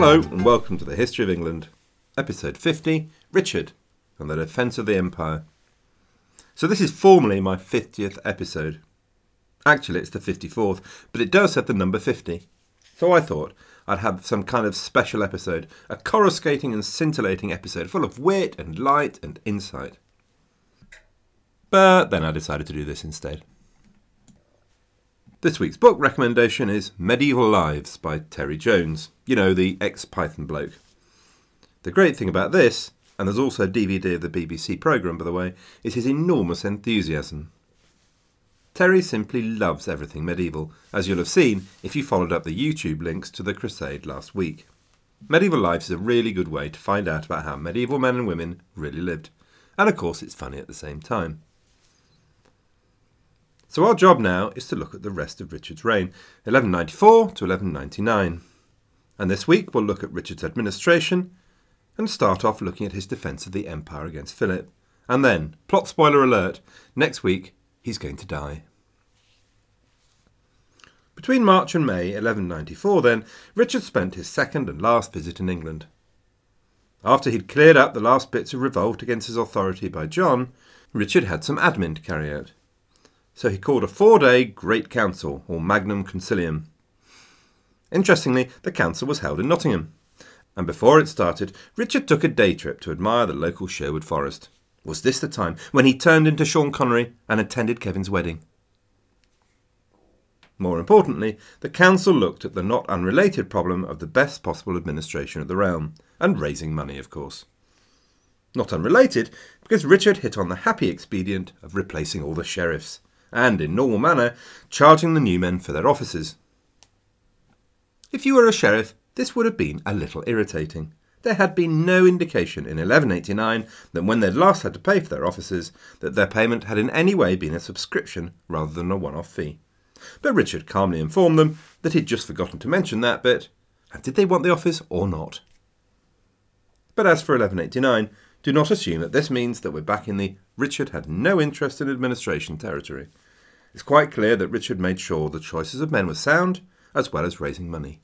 Hello, and welcome to the History of England, episode 50 Richard and the Defence of the Empire. So, this is formally my 50th episode. Actually, it's the 54th, but it does have the number 50. So, I thought I'd have some kind of special episode, a coruscating and scintillating episode full of wit and light and insight. But then I decided to do this instead. This week's book recommendation is Medieval Lives by Terry Jones. You know, the ex Python bloke. The great thing about this, and there's also a DVD of the BBC programme, by the way, is his enormous enthusiasm. Terry simply loves everything medieval, as you'll have seen if you followed up the YouTube links to the crusade last week. Medieval Lives is a really good way to find out about how medieval men and women really lived. And of course, it's funny at the same time. So our job now is to look at the rest of Richard's reign, 1194 to 1199. And this week we'll look at Richard's administration and start off looking at his defence of the empire against Philip. And then, plot spoiler alert, next week he's going to die. Between March and May 1194, then, Richard spent his second and last visit in England. After he'd cleared up the last bits of revolt against his authority by John, Richard had some admin to carry out so he called a four day Great Council, or Magnum Concilium. Interestingly, the council was held in Nottingham, and before it started, Richard took a day trip to admire the local Sherwood Forest. Was this the time when he turned into Sean Connery and attended Kevin's wedding? More importantly, the council looked at the not unrelated problem of the best possible administration of the realm, and raising money, of course. Not unrelated, because Richard hit on the happy expedient of replacing all the sheriffs, and, in normal manner, charging the new men for their offices. If you were a sheriff, this would have been a little irritating. There had been no indication in 1189 that when they'd last had to pay for their offices, that their payment had in any way been a subscription rather than a one-off fee. But Richard calmly informed them that he'd just forgotten to mention that bit, and did they want the office or not? But as for 1189, do not assume that this means that we're back in the Richard had no interest in administration territory. It's quite clear that Richard made sure the choices of men were sound, as well as raising money.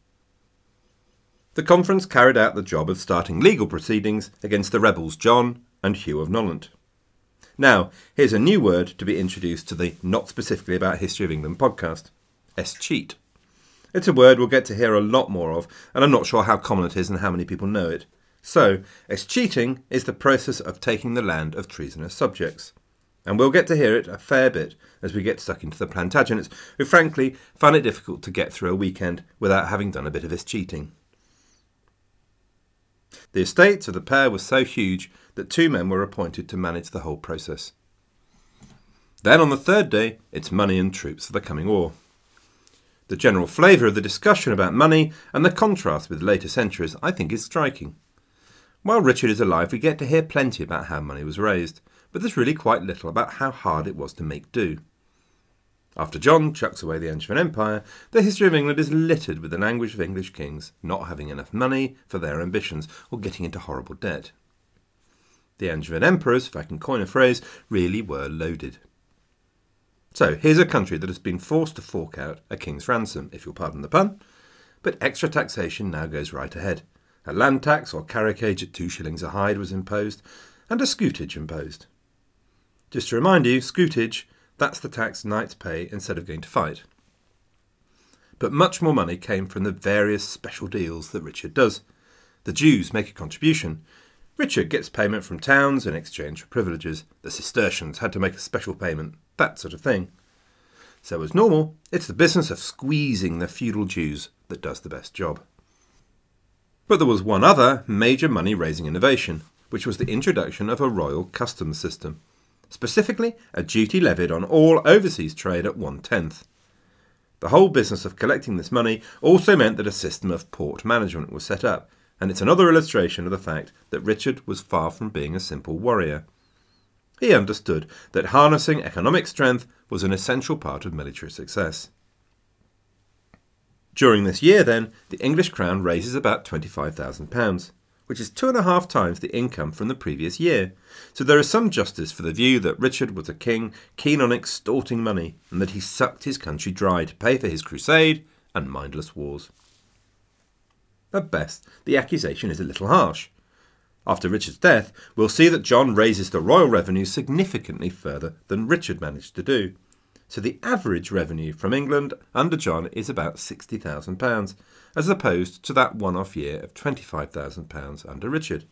The conference carried out the job of starting legal proceedings against the rebels John and Hugh of Nonant. Now, here's a new word to be introduced to the Not Specifically About History of England podcast escheat. It's a word we'll get to hear a lot more of, and I'm not sure how common it is and how many people know it. So, escheating is the process of taking the land of treasonous subjects. And we'll get to hear it a fair bit as we get stuck into the Plantagenets, who frankly found it difficult to get through a weekend without having done a bit of escheating. The estates of the pair were so huge that two men were appointed to manage the whole process. Then on the third day, it's money and troops for the coming war. The general flavour of the discussion about money and the contrast with later centuries, I think, is striking. While Richard is alive, we get to hear plenty about how money was raised, but there's really quite little about how hard it was to make do. After John chucks away the Angevin Empire, the history of England is littered with the language of English kings not having enough money for their ambitions or getting into horrible debt. The Angevin emperors, if I can coin a phrase, really were loaded. So here's a country that has been forced to fork out a king's ransom, if you'll pardon the pun, but extra taxation now goes right ahead. A land tax or carucage at two shillings a hide was imposed, and a scutage imposed. Just to remind you, scutage, that's the tax knights pay instead of going to fight. But much more money came from the various special deals that Richard does. The Jews make a contribution. Richard gets payment from towns in exchange for privileges. The Cistercians had to make a special payment, that sort of thing. So, as normal, it's the business of squeezing the feudal dues that does the best job. But there was one other major money raising innovation, which was the introduction of a royal customs system, specifically a duty levied on all overseas trade at one tenth. The whole business of collecting this money also meant that a system of port management was set up, and it's another illustration of the fact that Richard was far from being a simple warrior. He understood that harnessing economic strength was an essential part of military success. During this year, then, the English crown raises about £25,000, which is two and a half times the income from the previous year. So there is some justice for the view that Richard was a king keen on extorting money, and that he sucked his country dry to pay for his crusade and mindless wars. At best, the accusation is a little harsh. After Richard's death, we'll see that John raises the royal revenue significantly further than Richard managed to do. So the average revenue from England under John is about £60,000, as opposed to that one off year of £25,000 under Richard.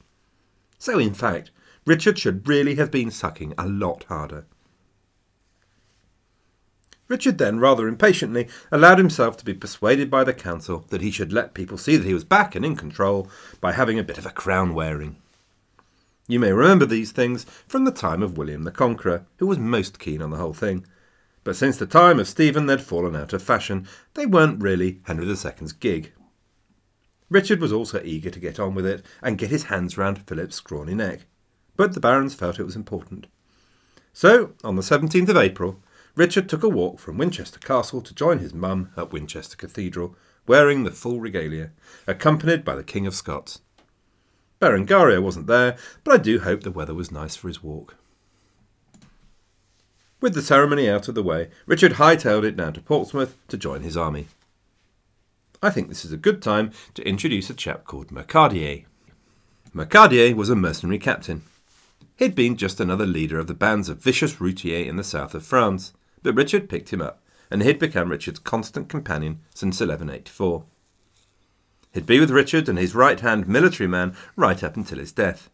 So, in fact, Richard should really have been sucking a lot harder. Richard then, rather impatiently, allowed himself to be persuaded by the council that he should let people see that he was back and in control by having a bit of a crown wearing. You may remember these things from the time of William the Conqueror, who was most keen on the whole thing. But since the time of Stephen, they'd fallen out of fashion. They weren't really Henry II's gig. Richard was also eager to get on with it and get his hands round Philip's scrawny neck. But the barons felt it was important. So, on the 17th of April, Richard took a walk from Winchester Castle to join his mum at Winchester Cathedral, wearing the full regalia, accompanied by the King of Scots. Berengaria wasn't there, but I do hope the weather was nice for his walk. With the ceremony out of the way, Richard hightailed it down to Portsmouth to join his army. I think this is a good time to introduce a chap called Mercadier. Mercadier was a mercenary captain. He'd been just another leader of the bands of vicious routiers in the south of France but Richard picked him up, and he'd become Richard's constant companion since 1184. He'd be with Richard and his right hand military man right up until his death.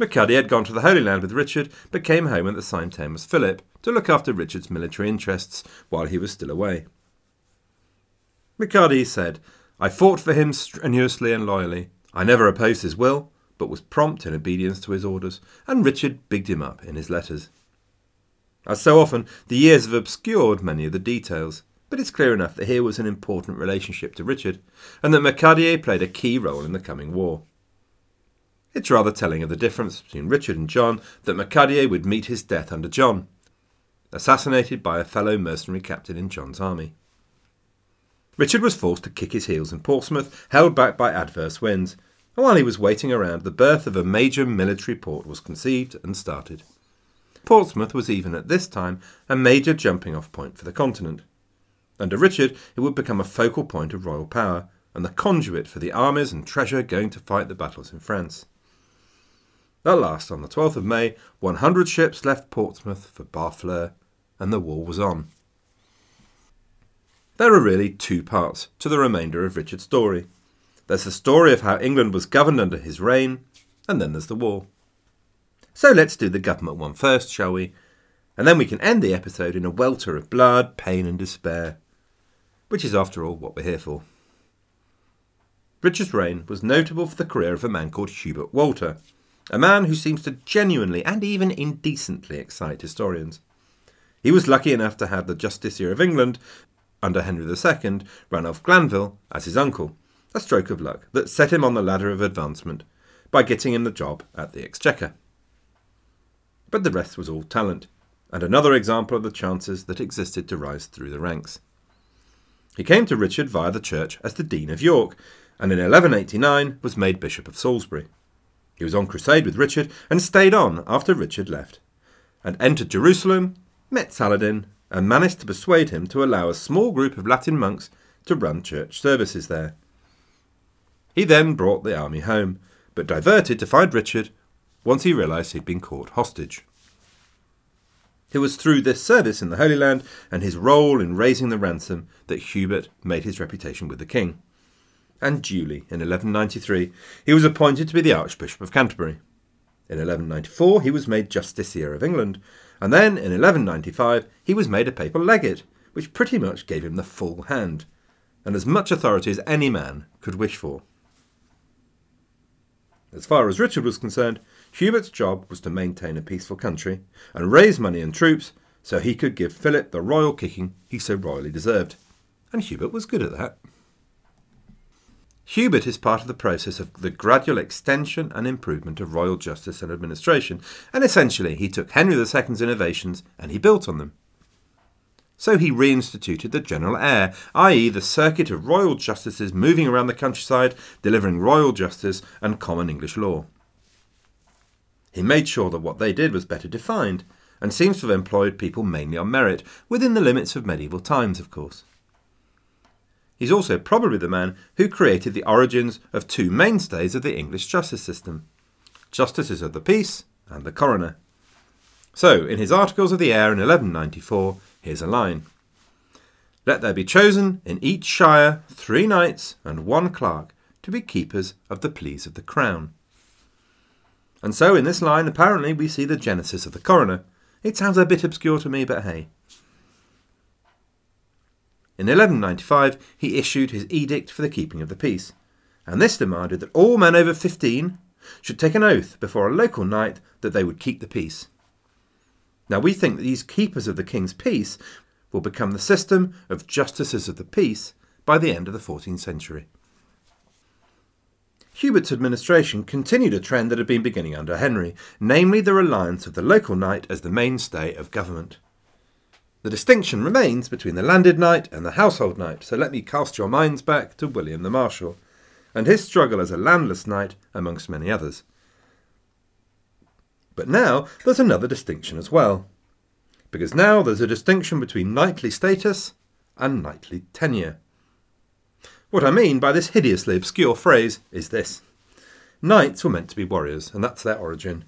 Mercadier had gone to the Holy Land with Richard, but came home at the same time as Philip to look after Richard's military interests while he was still away. Mercadier said, I fought for him strenuously and loyally. I never opposed his will, but was prompt in obedience to his orders, and Richard bigged him up in his letters. As so often, the years have obscured many of the details, but it's clear enough that here was an important relationship to Richard, and that Mercadier played a key role in the coming war. It's rather telling of the difference between Richard and John that Mercadier would meet his death under John, assassinated by a fellow mercenary captain in John's army. Richard was forced to kick his heels in Portsmouth, held back by adverse winds, and while he was waiting around, the birth of a major military port was conceived and started. Portsmouth was even at this time a major jumping off point for the continent. Under Richard, it would become a focal point of royal power and the conduit for the armies and treasure going to fight the battles in France. At last, on the 12th of May, 100 ships left Portsmouth for Barfleur, and the war was on. There are really two parts to the remainder of Richard's story. There's the story of how England was governed under his reign, and then there's the war. So let's do the government one first, shall we? And then we can end the episode in a welter of blood, pain, and despair. Which is, after all, what we're here for. Richard's reign was notable for the career of a man called Hubert Walter, a man who seems to genuinely and even indecently excite historians. He was lucky enough to have the Justiciar of England, under Henry II, Ranulph Glanville, as his uncle, a stroke of luck that set him on the ladder of advancement by getting him the job at the Exchequer but the rest was all talent, and another example of the chances that existed to rise through the ranks. He came to Richard via the church as the Dean of York, and in 1189 was made Bishop of Salisbury. He was on crusade with Richard and stayed on after Richard left, and entered Jerusalem, met Saladin, and managed to persuade him to allow a small group of Latin monks to run church services there. He then brought the army home, but diverted to find Richard once he realised he'd been caught hostage. It was through this service in the Holy Land and his role in raising the ransom that Hubert made his reputation with the king. And duly, in 1193, he was appointed to be the Archbishop of Canterbury. In 1194, he was made Justiciar of England, and then in 1195, he was made a papal legate, which pretty much gave him the full hand, and as much authority as any man could wish for. As far as Richard was concerned, Hubert's job was to maintain a peaceful country and raise money and troops so he could give Philip the royal kicking he so royally deserved. And Hubert was good at that. Hubert is part of the process of the gradual extension and improvement of royal justice and administration, and essentially he took Henry II's innovations and he built on them. So he reinstituted the general eyre, i.e., the circuit of royal justices moving around the countryside, delivering royal justice and common English law. He made sure that what they did was better defined, and seems to have employed people mainly on merit, within the limits of medieval times, of course. He's also probably the man who created the origins of two mainstays of the English justice system Justices of the Peace and the Coroner. So, in his Articles of the Eyre in 1194, here's a line Let there be chosen in each shire three knights and one clerk to be keepers of the pleas of the crown. And so, in this line, apparently, we see the genesis of the coroner. It sounds a bit obscure to me, but hey. In 1195, he issued his edict for the keeping of the peace, and this demanded that all men over 15 should take an oath before a local knight that they would keep the peace. Now, we think that these keepers of the king's peace will become the system of justices of the peace by the end of the 14th century. Hubert's administration continued a trend that had been beginning under Henry, namely the reliance of the local knight as the mainstay of government. The distinction remains between the landed knight and the household knight, so let me cast your minds back to William the Marshal, and his struggle as a landless knight, amongst many others. But now there's another distinction as well, because now there's a distinction between knightly status and knightly tenure. What I mean by this hideously obscure phrase is this Knights were meant to be warriors, and that's their origin.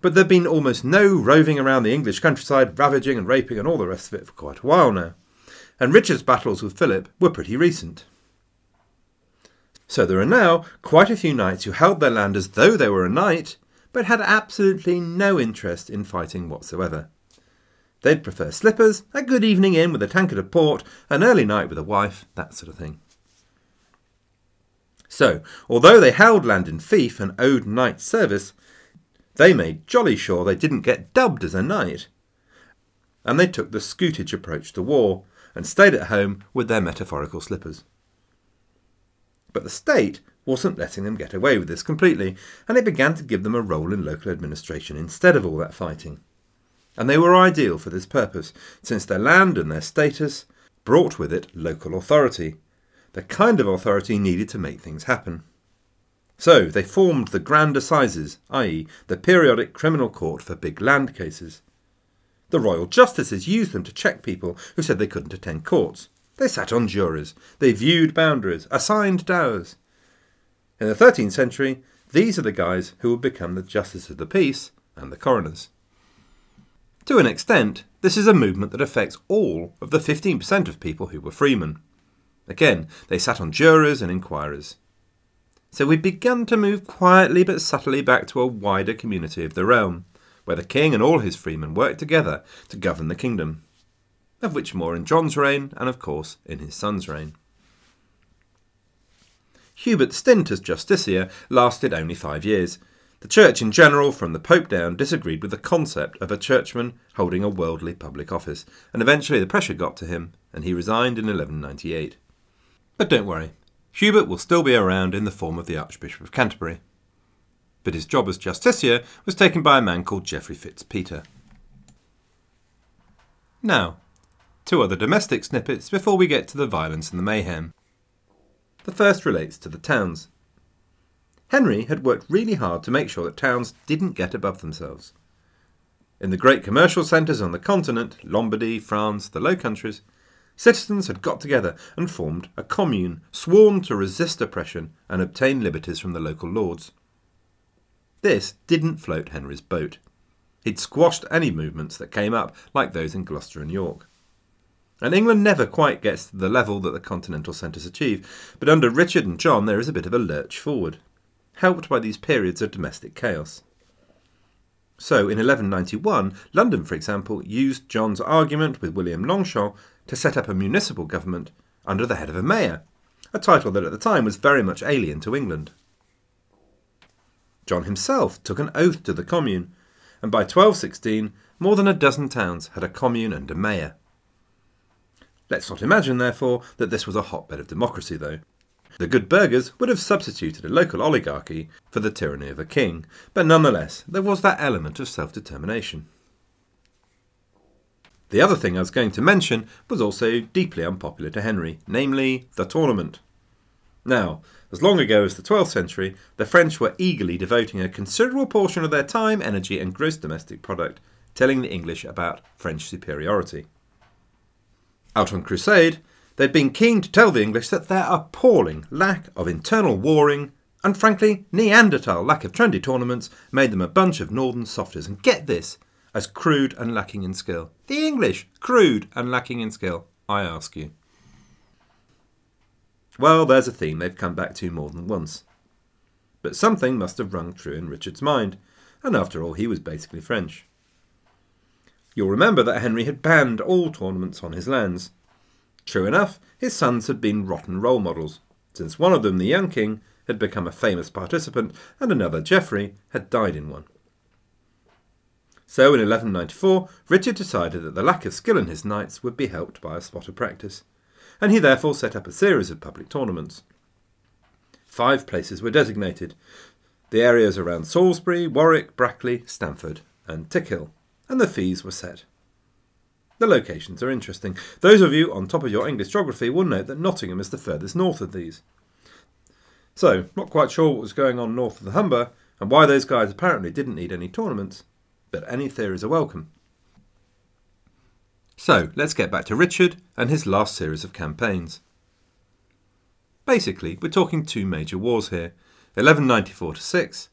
But there'd been almost no roving around the English countryside, ravaging and raping and all the rest of it for quite a while now, and Richard's battles with Philip were pretty recent. So there are now quite a few knights who held their land as though they were a knight, but had absolutely no interest in fighting whatsoever. They'd prefer slippers, a good evening in with a tankard of port, an early night with a wife, that sort of thing. So, although they held land in fief and owed knight service, they made jolly sure they didn't get dubbed as a knight. And they took the scutage approach to war and stayed at home with their metaphorical slippers. But the state wasn't letting them get away with this completely, and it began to give them a role in local administration instead of all that fighting. And they were ideal for this purpose, since their land and their status brought with it local authority, the kind of authority needed to make things happen. So they formed the Grand Assizes, i.e., the periodic criminal court for big land cases. The royal justices used them to check people who said they couldn't attend courts. They sat on juries, they viewed boundaries, assigned dowers. In the 13th century, these are the guys who would become the justices of the peace and the coroners. To an extent, this is a movement that affects all of the 15% of people who were freemen. Again, they sat on juries and inquirers. So we began to move quietly but subtly back to a wider community of the realm, where the king and all his freemen worked together to govern the kingdom. Of which more in John's reign, and of course in his son's reign. Hubert's stint as justiciar lasted only five years. The church in general, from the Pope down, disagreed with the concept of a churchman holding a worldly public office, and eventually the pressure got to him, and he resigned in 1198. But don't worry, Hubert will still be around in the form of the Archbishop of Canterbury. But his job as justiciar was taken by a man called Geoffrey Fitzpeter. Now, two other domestic snippets before we get to the violence and the mayhem. The first relates to the towns. Henry had worked really hard to make sure that towns didn't get above themselves. In the great commercial centres on the continent, Lombardy, France, the Low Countries, Citizens had got together and formed a commune, sworn to resist oppression and obtain liberties from the local lords. This didn't float Henry's boat. He'd squashed any movements that came up, like those in Gloucester and York. And England never quite gets to the level that the continental centres achieve, but under Richard and John there is a bit of a lurch forward, helped by these periods of domestic chaos. So, in 1191, London, for example, used John's argument with William Longchamp to set up a municipal government under the head of a mayor, a title that at the time was very much alien to England. John himself took an oath to the commune, and by 1216 more than a dozen towns had a commune and a mayor. Let's not imagine, therefore, that this was a hotbed of democracy, though. The good burghers would have substituted a local oligarchy for the tyranny of a king, but nonetheless there was that element of self determination. The other thing I was going to mention was also deeply unpopular to Henry, namely the tournament. Now, as long ago as the 12th century, the French were eagerly devoting a considerable portion of their time, energy, and gross domestic product telling the English about French superiority. Out on crusade, they'd been keen to tell the English that their appalling lack of internal warring and frankly Neanderthal lack of trendy tournaments made them a bunch of northern softies. And get this, as crude and lacking in skill. The English, crude and lacking in skill, I ask you. Well, there's a theme they've come back to more than once. But something must have rung true in Richard's mind, and after all, he was basically French. You'll remember that Henry had banned all tournaments on his lands. True enough, his sons had been rotten role models, since one of them, the young king, had become a famous participant, and another, Geoffrey, had died in one. So in 1194, Richard decided that the lack of skill in his knights would be helped by a spot of practice, and he therefore set up a series of public tournaments. Five places were designated the areas around Salisbury, Warwick, Brackley, Stamford, and Tickhill, and the fees were set. The locations are interesting. Those of you on top of your English geography will note that Nottingham is the furthest north of these. So, not quite sure what was going on north of the Humber and why those guys apparently didn't need any tournaments, but any theories are welcome. So, let's get back to Richard and his last series of campaigns. Basically, we're talking two major wars here 1194 to 6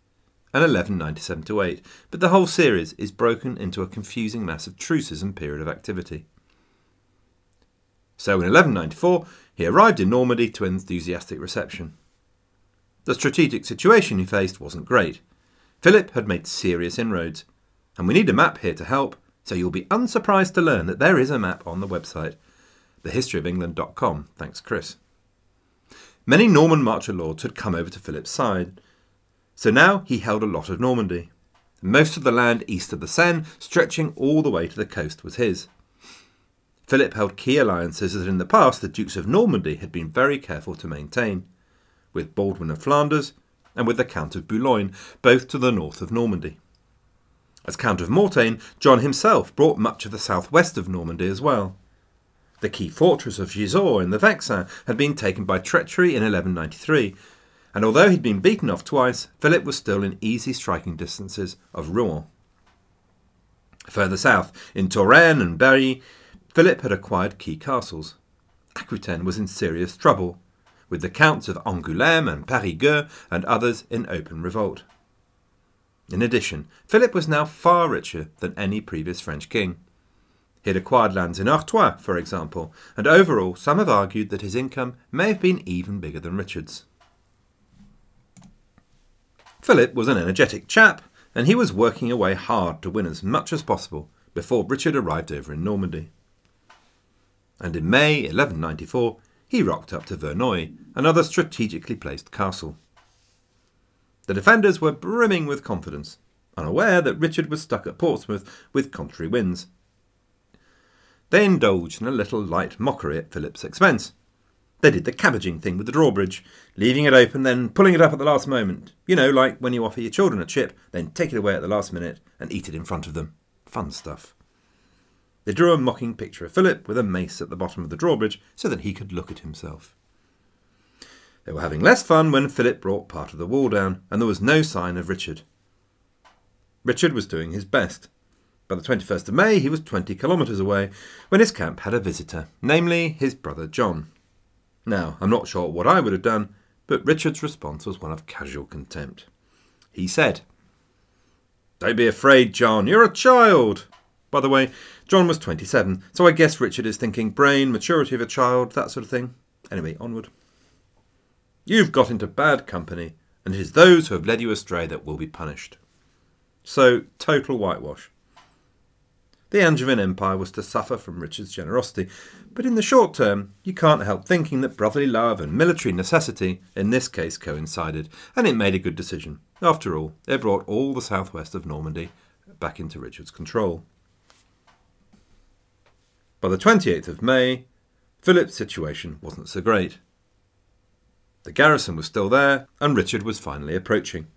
and 1197 to 8, but the whole series is broken into a confusing mass of truces and period of activity. So in 1194, he arrived in Normandy to enthusiastic reception. The strategic situation he faced wasn't great. Philip had made serious inroads, and we need a map here to help, so you'll be unsurprised to learn that there is a map on the website, thehistoryofengland.com. Thanks, Chris. Many Norman marcher lords had come over to Philip's side, so now he held a lot of Normandy. Most of the land east of the Seine, stretching all the way to the coast, was his. Philip held key alliances that in the past the Dukes of Normandy had been very careful to maintain with Baldwin of Flanders and with the Count of Boulogne, both to the north of Normandy. As Count of Mortain, John himself brought much of the southwest of Normandy as well. The key fortress of Gisors in the Vexin had been taken by treachery in 1193, and although he'd been beaten off twice, Philip was still in easy striking distances of Rouen. Further south, in Touraine and Berry, Philip had acquired key castles. Aquitaine was in serious trouble, with the counts of Angoulême and Périgueux and others in open revolt. In addition, Philip was now far richer than any previous French king. He had acquired lands in Artois, for example, and overall some have argued that his income may have been even bigger than Richard's. Philip was an energetic chap, and he was working away hard to win as much as possible before Richard arrived over in Normandy. And in May 1194, he rocked up to Verneuil, another strategically placed castle. The defenders were brimming with confidence, unaware that Richard was stuck at Portsmouth with contrary winds. They indulged in a little light mockery at Philip's expense. They did the cabbaging thing with the drawbridge, leaving it open, then pulling it up at the last moment. You know, like when you offer your children a chip, then take it away at the last minute and eat it in front of them. Fun stuff. They drew a mocking picture of Philip with a mace at the bottom of the drawbridge so that he could look at himself. They were having less fun when Philip brought part of the wall down, and there was no sign of Richard. Richard was doing his best. By the 21st of May, he was 20 kilometres away when his camp had a visitor, namely his brother John. Now, I'm not sure what I would have done, but Richard's response was one of casual contempt. He said, Don't be afraid, John, you're a child. By the way, John was 27, so I guess Richard is thinking brain, maturity of a child, that sort of thing. Anyway, onward. You've got into bad company, and it is those who have led you astray that will be punished. So, total whitewash. The Angevin Empire was to suffer from Richard's generosity, but in the short term, you can't help thinking that brotherly love and military necessity in this case coincided, and it made a good decision. After all, it brought all the southwest of Normandy back into Richard's control. By the 28th of May, Philip's situation wasn't so great. The garrison was still there, and Richard was finally approaching.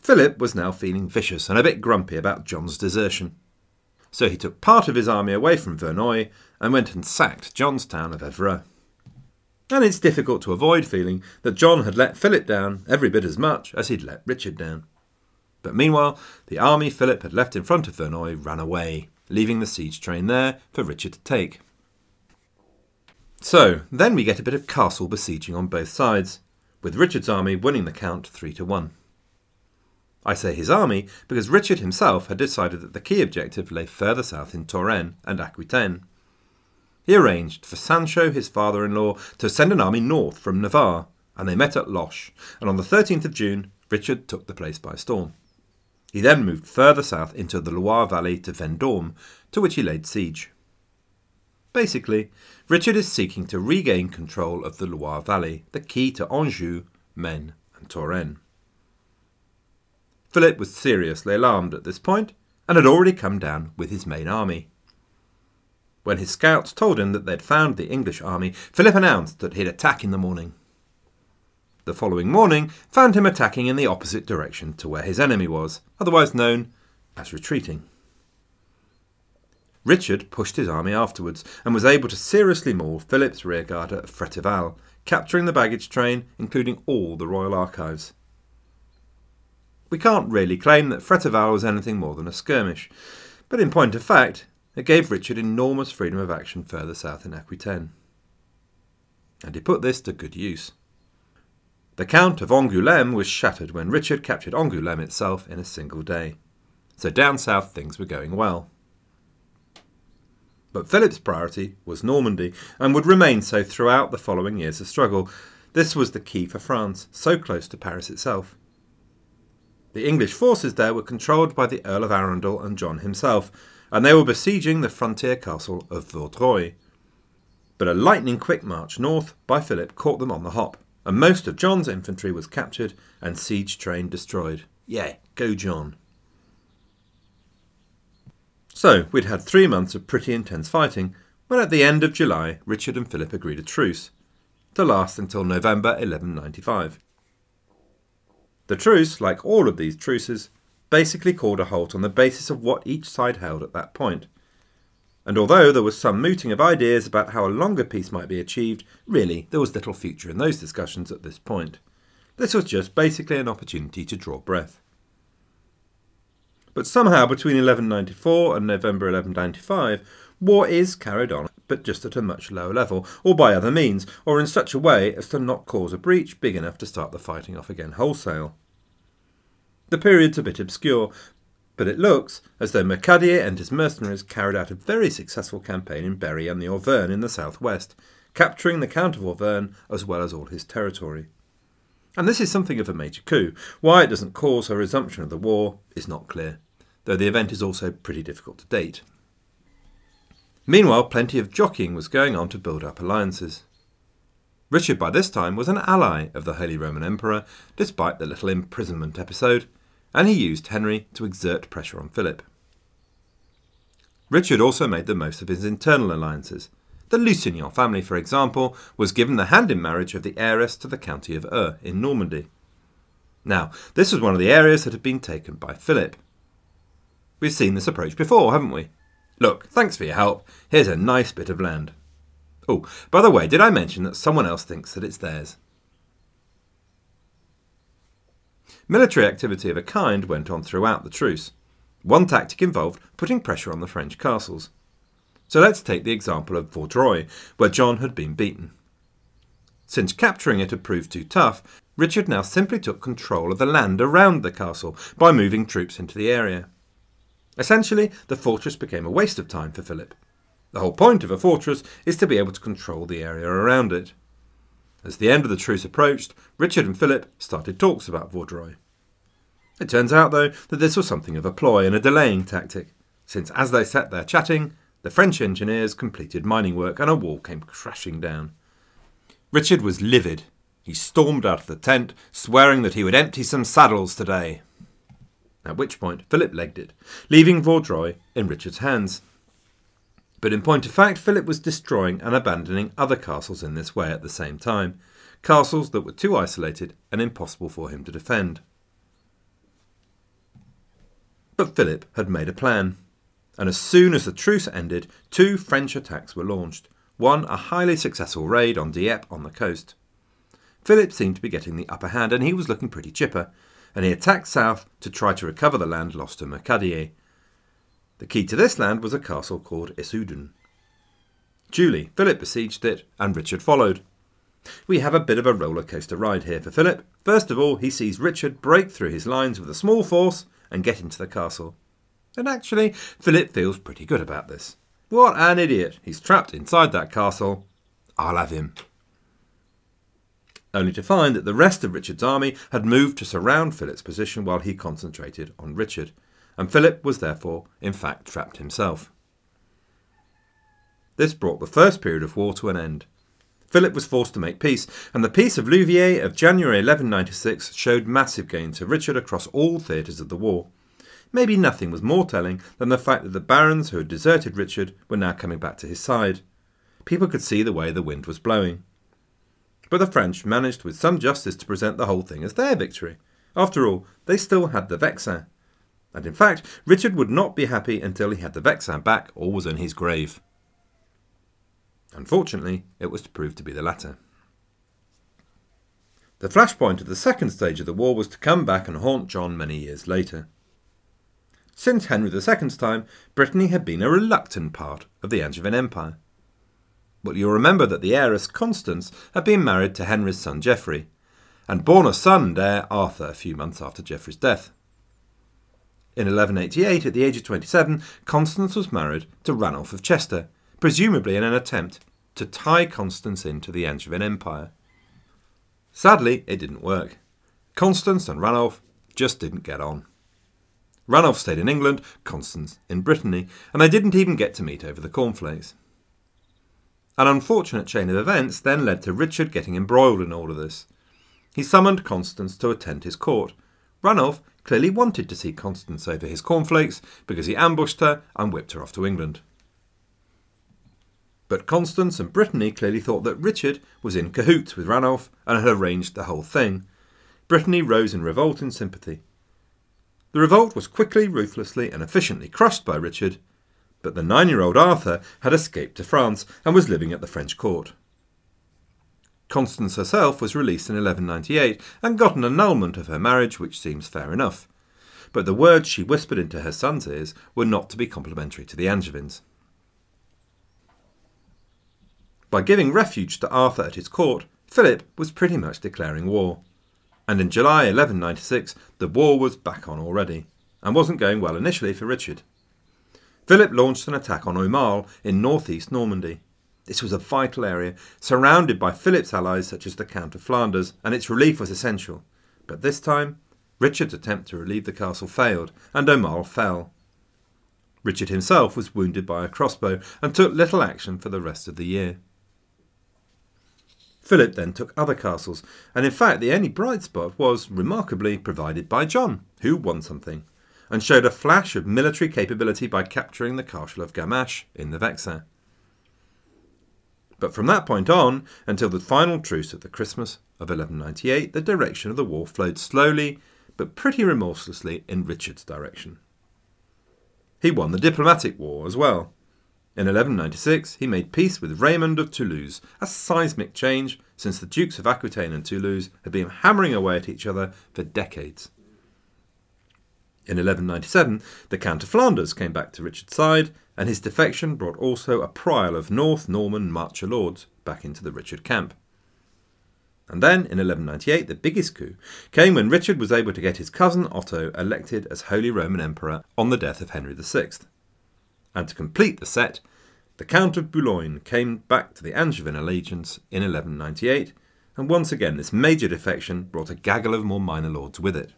Philip was now feeling vicious and a bit grumpy about John's desertion. So he took part of his army away from Verneuil and went and sacked John's town of Evreux. And it's difficult to avoid feeling that John had let Philip down every bit as much as he'd let Richard down. But meanwhile, the army Philip had left in front of Verneuil ran away, leaving the siege train there for Richard to take. So, then we get a bit of castle besieging on both sides, with Richard's army winning the count 3 to 1. I say his army because Richard himself had decided that the key objective lay further south in Touraine and Aquitaine. He arranged for Sancho, his father in law, to send an army north from Navarre, and they met at Loches, and on the 13th of June, Richard took the place by storm. He then moved further south into the Loire Valley to Vendôme, to which he laid siege. Basically, Richard is seeking to regain control of the Loire Valley, the key to Anjou, Maine, and Touraine. Philip was seriously alarmed at this point and had already come down with his main army. When his scouts told him that they'd found the English army, Philip announced that he'd attack in the morning. The following morning found him attacking in the opposite direction to where his enemy was, otherwise known as retreating. Richard pushed his army afterwards and was able to seriously maul Philip's rearguard at Fréteval, capturing the baggage train, including all the royal archives. We can't really claim that Fréteval was anything more than a skirmish, but in point of fact, it gave Richard enormous freedom of action further south in Aquitaine. And he put this to good use. The Count of Angoulême was shattered when Richard captured Angoulême itself in a single day. So down south things were going well. But Philip's priority was Normandy, and would remain so throughout the following years of struggle. This was the key for France, so close to Paris itself. The English forces there were controlled by the Earl of Arundel and John himself, and they were besieging the frontier castle of Vaudreuil. But a lightning quick march north by Philip caught them on the hop, and most of John's infantry was captured and siege train destroyed. Yeah, go John. So, we'd had three months of pretty intense fighting when at the end of July Richard and Philip agreed a truce, to last until November 1195. The truce, like all of these truces, basically called a halt on the basis of what each side held at that point. And although there was some mooting of ideas about how a longer peace might be achieved, really there was little future in those discussions at this point. This was just basically an opportunity to draw breath. But somehow between 1194 and November 1195, war is carried on, but just at a much lower level, or by other means, or in such a way as to not cause a breach big enough to start the fighting off again wholesale. The period's a bit obscure, but it looks as though Mercadier and his mercenaries carried out a very successful campaign in Berry and the Auvergne in the southwest, capturing the Count of Auvergne as well as all his territory. And this is something of a major coup. Why it doesn't cause a resumption of the war is not clear, though the event is also pretty difficult to date. Meanwhile, plenty of jockeying was going on to build up alliances. Richard, by this time, was an ally of the Holy Roman Emperor, despite the little imprisonment episode, and he used Henry to exert pressure on Philip. Richard also made the most of his internal alliances. The Lusignan family, for example, was given the hand in marriage of the heiress to the county of Eu in Normandy. Now, this was one of the areas that had been taken by Philip. We've seen this approach before, haven't we? Look, thanks for your help. Here's a nice bit of land. Oh, by the way, did I mention that someone else thinks that it's theirs? Military activity of a kind went on throughout the truce. One tactic involved putting pressure on the French castles. So let's take the example of Vaudreuil, where John had been beaten. Since capturing it had proved too tough, Richard now simply took control of the land around the castle by moving troops into the area. Essentially, the fortress became a waste of time for Philip. The whole point of a fortress is to be able to control the area around it. As the end of the truce approached, Richard and Philip started talks about Vaudreuil. It turns out, though, that this was something of a ploy and a delaying tactic, since as they sat there chatting, the French engineers completed mining work and a wall came crashing down. Richard was livid. He stormed out of the tent, swearing that he would empty some saddles today at which point Philip legged it, leaving Vaudreuil in Richard's hands. But in point of fact, Philip was destroying and abandoning other castles in this way at the same time, castles that were too isolated and impossible for him to defend. But Philip had made a plan, and as soon as the truce ended, two French attacks were launched, one a highly successful raid on Dieppe on the coast. Philip seemed to be getting the upper hand, and he was looking pretty chipper, and he attacked south to try to recover the land lost to Mercadier. The key to this land was a castle called Issoudun. Duly, Philip besieged it, and Richard followed. We have a bit of a roller coaster ride here for Philip. First of all, he sees Richard break through his lines with a small force and get into the castle. And actually, Philip feels pretty good about this. What an idiot! He's trapped inside that castle. I'll have him. Only to find that the rest of Richard's army had moved to surround Philip's position while he concentrated on Richard, and Philip was therefore, in fact, trapped himself. This brought the first period of war to an end. Philip was forced to make peace, and the Peace of Louviers of January 1196 showed massive gain to Richard across all theatres of the war. Maybe nothing was more telling than the fact that the barons who had deserted Richard were now coming back to his side. People could see the way the wind was blowing. But the French managed with some justice to present the whole thing as their victory. After all, they still had the Vexin. And in fact, Richard would not be happy until he had the Vexin back or was in his grave. Unfortunately, it was to prove to be the latter. The flashpoint of the second stage of the war was to come back and haunt John many years later. Since Henry II's time, Brittany had been a reluctant part of the Angevin Empire. But you'll remember that the heiress Constance had been married to Henry's son Geoffrey, and born a son heir Arthur a few months after Geoffrey's death. In 1188, at the age of 27, Constance was married to Ranulph of Chester, presumably in an attempt to tie Constance into the Angevin Empire. Sadly, it didn't work. Constance and Ranulph just didn't get on. Ranulph stayed in England, Constance in Brittany, and they didn't even get to meet over the cornflakes. An unfortunate chain of events then led to Richard getting embroiled in all of this. He summoned Constance to attend his court. Ranulph clearly wanted to see Constance over his cornflakes because he ambushed her and whipped her off to England. But Constance and Brittany clearly thought that Richard was in cahoots with Ranulph and had arranged the whole thing. Brittany rose in revolt in sympathy. The revolt was quickly, ruthlessly, and efficiently crushed by Richard, but the nine year old Arthur had escaped to France and was living at the French court. Constance herself was released in 1198 and got an annulment of her marriage, which seems fair enough. But the words she whispered into her son's ears were not to be complimentary to the Angevins. By giving refuge to Arthur at his court, Philip was pretty much declaring war and in July 1196 the war was back on already, and wasn't going well initially for Richard. Philip launched an attack on Aumale in northeast Normandy. This was a vital area, surrounded by Philip's allies such as the Count of Flanders, and its relief was essential. But this time, Richard's attempt to relieve the castle failed, and Aumale fell. Richard himself was wounded by a crossbow and took little action for the rest of the year. Philip then took other castles, and in fact the only bright spot was, remarkably, provided by John, who won something, and showed a flash of military capability by capturing the castle of Gamaches in the Vexin. But from that point on, until the final truce at the Christmas of 1198, the direction of the war flowed slowly, but pretty remorselessly in Richard's direction. He won the diplomatic war as well, in 1196, he made peace with Raymond of Toulouse, a seismic change since the Dukes of Aquitaine and Toulouse had been hammering away at each other for decades. In 1197, the Count of Flanders came back to Richard's side, and his defection brought also a prior of North Norman Marcher lords back into the Richard camp. And then, in 1198, the biggest coup came when Richard was able to get his cousin Otto elected as Holy Roman Emperor on the death of Henry VI. And to complete the set, the Count of Boulogne came back to the Angevin allegiance in 1198, and once again this major defection brought a gaggle of more minor lords with it.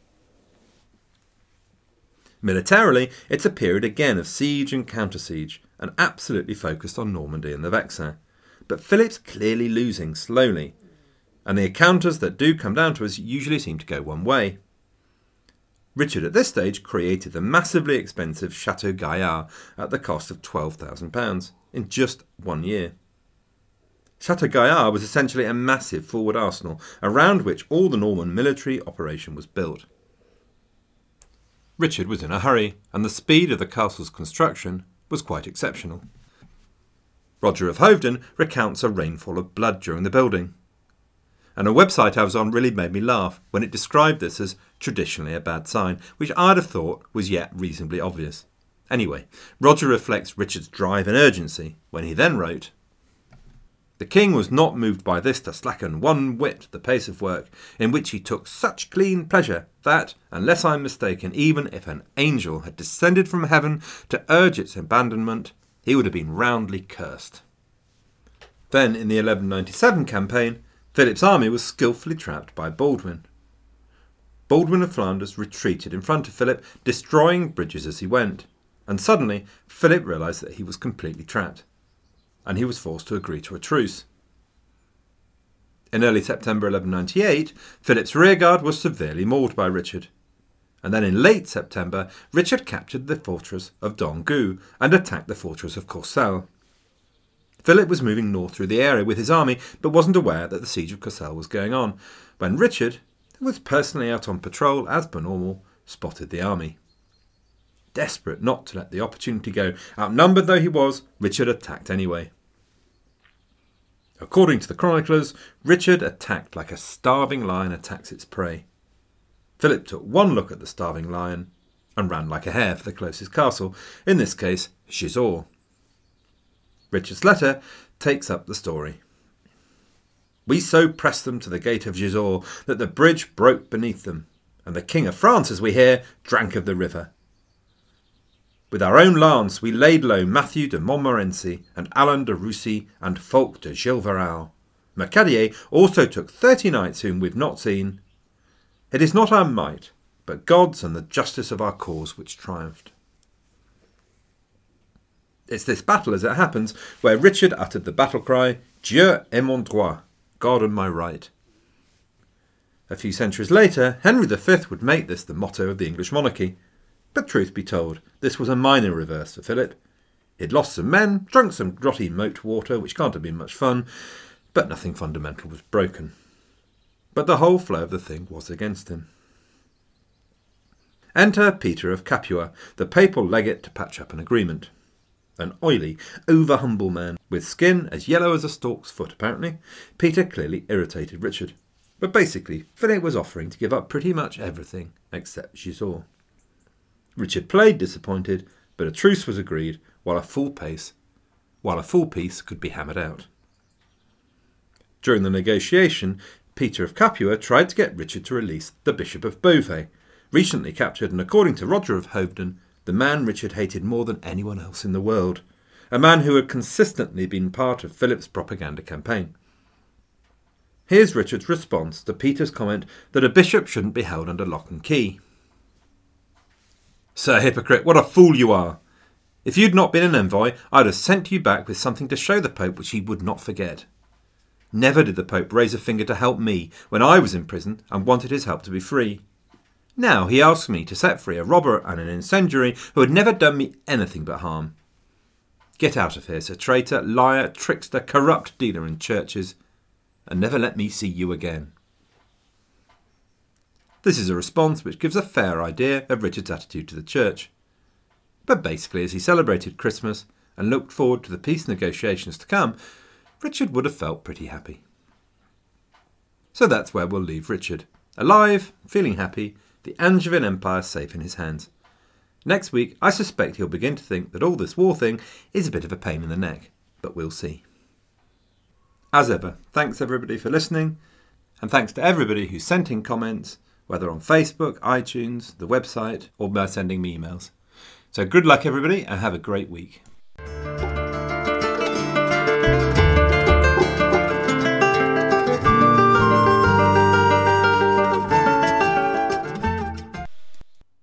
Militarily, it's a period again of siege and counter siege, and absolutely focused on Normandy and the Vexin. But Philip's clearly losing slowly, and the encounters that do come down to us usually seem to go one way. Richard at this stage created the massively expensive Chateau Gaillard at the cost of £12,000 in just one year. Chateau Gaillard was essentially a massive forward arsenal around which all the Norman military operation was built. Richard was in a hurry, and the speed of the castle's construction was quite exceptional. Roger of Hoveden recounts a rainfall of blood during the building. And a website I was on really made me laugh when it described this as traditionally a bad sign, which I'd have thought was yet reasonably obvious. Anyway, Roger reflects Richard's drive and urgency when he then wrote, The king was not moved by this to slacken one whit the pace of work, in which he took such clean pleasure that, unless I am mistaken, even if an angel had descended from heaven to urge its abandonment, he would have been roundly cursed. Then, in the 1197 campaign, Philip's army was skilfully trapped by Baldwin. Baldwin of Flanders retreated in front of Philip, destroying bridges as he went, and suddenly Philip realised that he was completely trapped and he was forced to agree to a truce. In early September 1198, Philip's rearguard was severely mauled by Richard. And then in late September, Richard captured the fortress of Dangu and attacked the fortress of Courcelles. Philip was moving north through the area with his army, but wasn't aware that the siege of Courcelles was going on, when Richard, who was personally out on patrol as per normal, spotted the army. Desperate not to let the opportunity go, outnumbered though he was, Richard attacked anyway. According to the chroniclers, Richard attacked like a starving lion attacks its prey. Philip took one look at the starving lion and ran like a hare for the closest castle, in this case, Gisors. Richard's letter takes up the story. We so pressed them to the gate of Gisors that the bridge broke beneath them, and the King of France, as we hear, drank of the river. With our own lance we laid low Matthew de Montmorency and Alan de Roucy and Fulk de Gilverau. Mercadier also took thirty knights whom we've not seen. It is not our might, but God's and the justice of our cause which triumphed. It's this battle, as it happens, where Richard uttered the battle cry, Dieu et mon droit, God and my right. A few centuries later, Henry V would make this the motto of the English monarchy. But truth be told, this was a minor reverse for Philip. He'd lost some men, drunk some grotty moat water, which can't have been much fun, but nothing fundamental was broken. But the whole flow of the thing was against him. Enter Peter of Capua, the papal legate to patch up an agreement. An oily, over humble man, with skin as yellow as a stork's foot, apparently, Peter clearly irritated Richard. But basically, Philip was offering to give up pretty much everything except Gisors. Richard played disappointed, but a truce was agreed while a full pace while a full peace could be hammered out. During the negotiation, Peter of Capua tried to get Richard to release the Bishop of Beauvais, recently captured and according to Roger of Hoveden, the man Richard hated more than anyone else in the world, a man who had consistently been part of Philip's propaganda campaign. Here's Richard's response to Peter's comment that a bishop shouldn't be held under lock and key. Sir Hypocrite, what a fool you are! If you'd not been an envoy, I'd have sent you back with something to show the Pope which he would not forget. Never did the Pope raise a finger to help me when I was in prison and wanted his help to be free. Now he asks me to set free a robber and an incendiary who had never done me anything but harm. Get out of here, sir traitor, liar, trickster, corrupt dealer in churches, and never let me see you again. This is a response which gives a fair idea of Richard's attitude to the church. But basically, as he celebrated Christmas and looked forward to the peace negotiations to come, Richard would have felt pretty happy. So that's where we'll leave Richard. Alive, feeling happy, the Angevin Empire safe in his hands. Next week, I suspect he'll begin to think that all this war thing is a bit of a pain in the neck, but we'll see. As ever, thanks everybody for listening, and thanks to everybody who sent in comments whether on Facebook, iTunes, the website, or by sending me emails. So good luck, everybody, and have a great week.